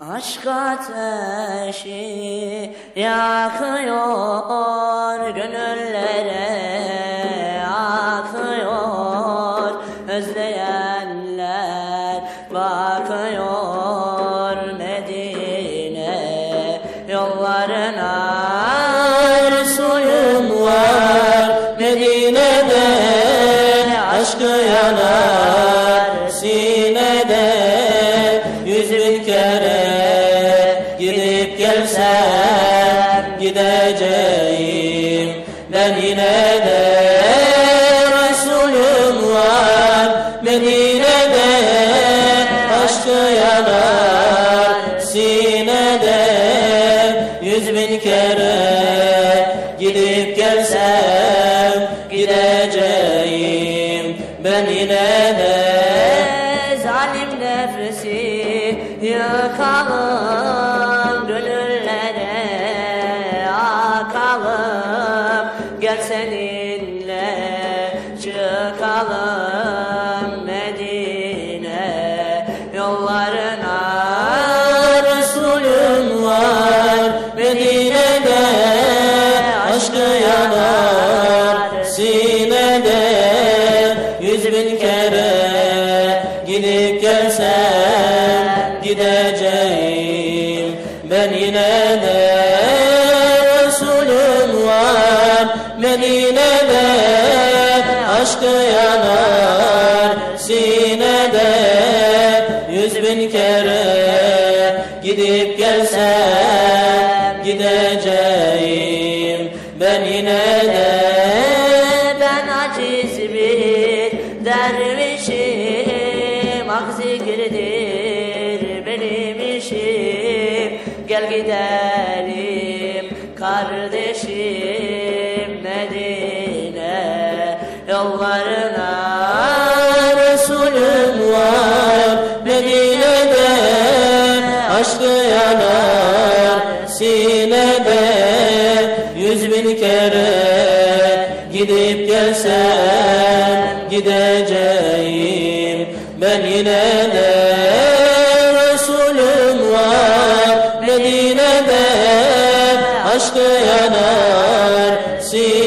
Aşk ateşi yakıyor gönüllere akıyor özleyenler bakıyor Medine yollarına. Resulüm var Medine'de aşkı yanar sinede gelsem gideceğim. Ben yine de Resulüm var. Medine'de aşkı yanar. Sinede yüz bin kere gidip gelsem gideceğim. Ben yine de zalim nefsi yıkalım çıkalım Medine yollarına Resulüm var. Medine'de aşkı yanar sinede yüz bin kere gidip gelsem gideceğim. Ben yine de aşkı yanar sinede yüz bin kere gidip gelsem gideceğim. Ben yine de ben aciz bir dervişim. Ak zikirdir benim işim. Gel gidelim yollarına Resulüm var Medine'de aşkı yanar sinede yüz bin kere gidip gelsem gideceğim. Ben yine de Resulüm var Medine'de aşkı yanar sinede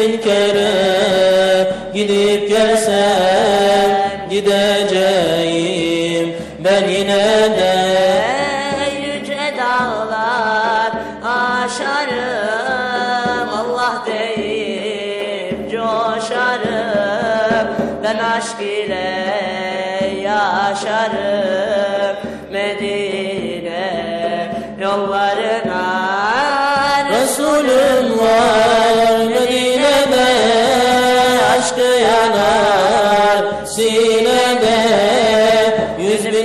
bin kere gidip gelsem gideceğim. Ben yine de yüce dağlar aşarım Allah deyip coşarım. Ben aşk yaşarım Medine yollarına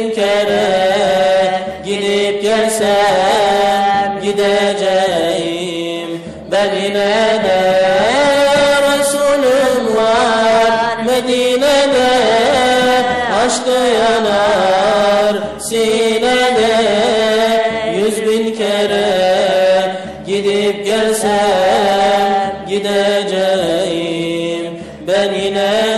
bin kere gidip gelsem gideceğim. Ben yine de Resulüm var Medine'de aşkı yanar. Sinede yüz bin kere gidip gelsem gideceğim. Ben yine